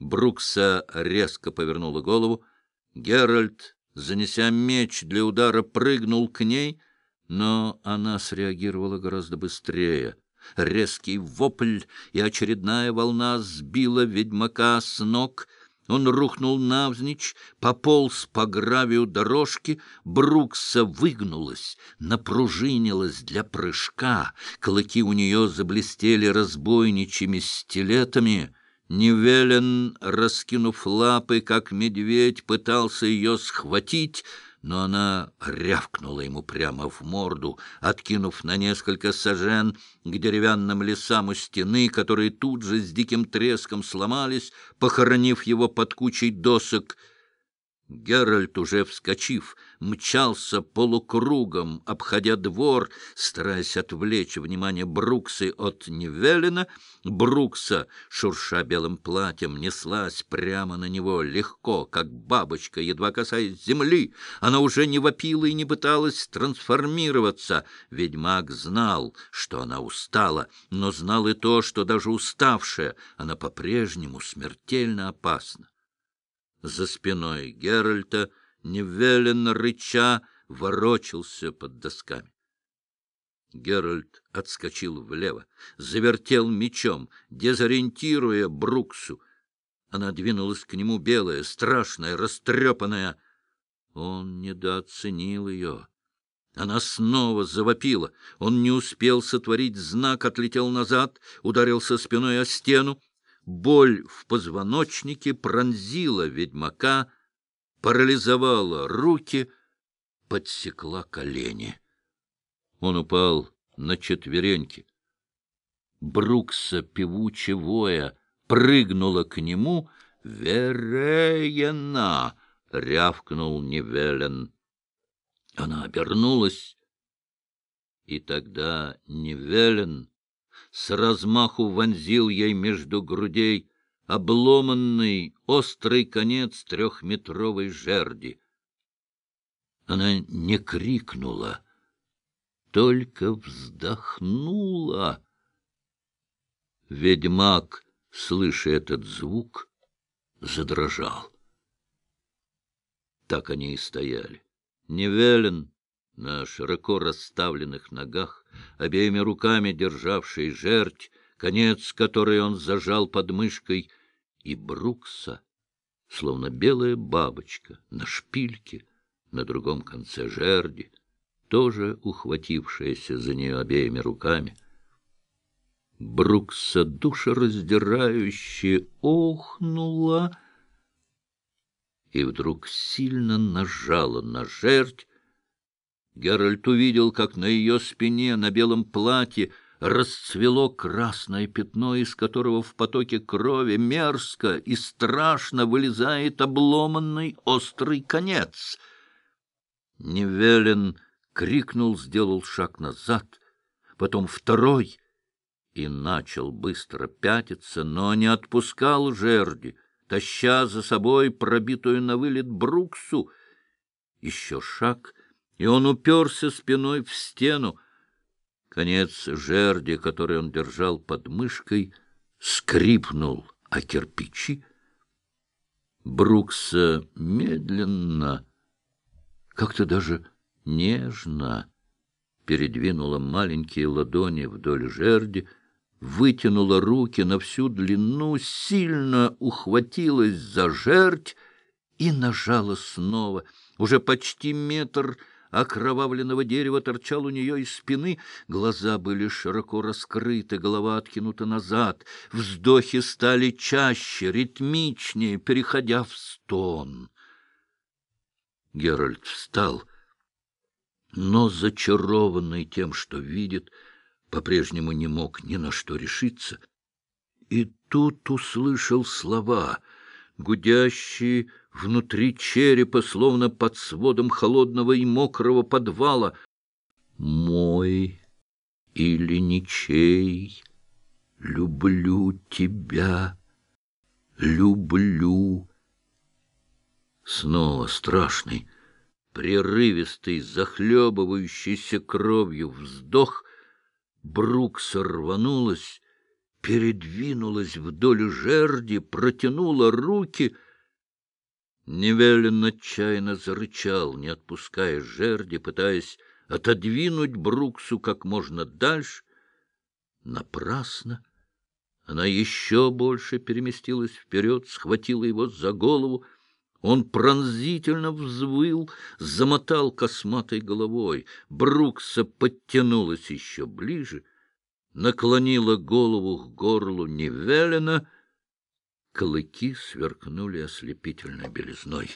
Брукса резко повернула голову. Геральт, занеся меч для удара, прыгнул к ней, но она среагировала гораздо быстрее. Резкий вопль и очередная волна сбила ведьмака с ног — он рухнул навзничь, пополз по гравию дорожки, Брукса выгнулась, напружинилась для прыжка, клыки у нее заблестели разбойничьими стилетами. Невелен, раскинув лапы, как медведь, пытался ее схватить — но она рявкнула ему прямо в морду, откинув на несколько сажен к деревянным лесам у стены, которые тут же с диким треском сломались, похоронив его под кучей досок — Геральт, уже вскочив, мчался полукругом, обходя двор, стараясь отвлечь внимание Бруксы от Невелина. Брукса, шурша белым платьем, неслась прямо на него, легко, как бабочка, едва касаясь земли. Она уже не вопила и не пыталась трансформироваться. Ведьмак знал, что она устала, но знал и то, что даже уставшая, она по-прежнему смертельно опасна. За спиной Геральта, невеленно рыча, ворочался под досками. Геральт отскочил влево, завертел мечом, дезориентируя Бруксу. Она двинулась к нему белая, страшная, растрепанная. Он недооценил ее. Она снова завопила. Он не успел сотворить знак, отлетел назад, ударился спиной о стену. Боль в позвоночнике пронзила ведьмака, парализовала руки, подсекла колени. Он упал на четвереньки. Брукса, певуче воя, прыгнула к нему. «Вереена!» — рявкнул Невелен. Она обернулась, и тогда Невелен с размаху вонзил ей между грудей обломанный острый конец трехметровой жерди. Она не крикнула, только вздохнула. Ведьмак, слыша этот звук, задрожал. Так они и стояли. Невелен на широко расставленных ногах, обеими руками державший жерть, конец которой он зажал под мышкой, и Брукса, словно белая бабочка на шпильке на другом конце жерди, тоже ухватившаяся за нее обеими руками. Брукса душераздирающе охнула и вдруг сильно нажала на жерть, Геральт увидел, как на ее спине, на белом платье, расцвело красное пятно, из которого в потоке крови мерзко и страшно вылезает обломанный острый конец. Невелен крикнул, сделал шаг назад, потом второй и начал быстро пятиться, но не отпускал жерди, таща за собой пробитую на вылет Бруксу. Еще шаг — и он уперся спиной в стену. Конец жерди, который он держал под мышкой, скрипнул о кирпичи. Брукса медленно, как-то даже нежно передвинула маленькие ладони вдоль жерди, вытянула руки на всю длину, сильно ухватилась за жердь и нажала снова. Уже почти метр — окровавленного дерева торчал у нее из спины, глаза были широко раскрыты, голова откинута назад, вздохи стали чаще, ритмичнее, переходя в стон. Геральт встал, но, зачарованный тем, что видит, по-прежнему не мог ни на что решиться. И тут услышал слова, гудящие, внутри черепа, словно под сводом холодного и мокрого подвала. «Мой или ничей, люблю тебя, люблю». Снова страшный, прерывистый, захлебывающийся кровью вздох. Брук сорванулась, передвинулась вдоль жерди, протянула руки. Невелин отчаянно зарычал, не отпуская жерди, пытаясь отодвинуть Бруксу как можно дальше. Напрасно. Она еще больше переместилась вперед, схватила его за голову. Он пронзительно взвыл, замотал косматой головой. Брукса подтянулась еще ближе, наклонила голову к горлу Невелина. Клыки сверкнули ослепительной белизной.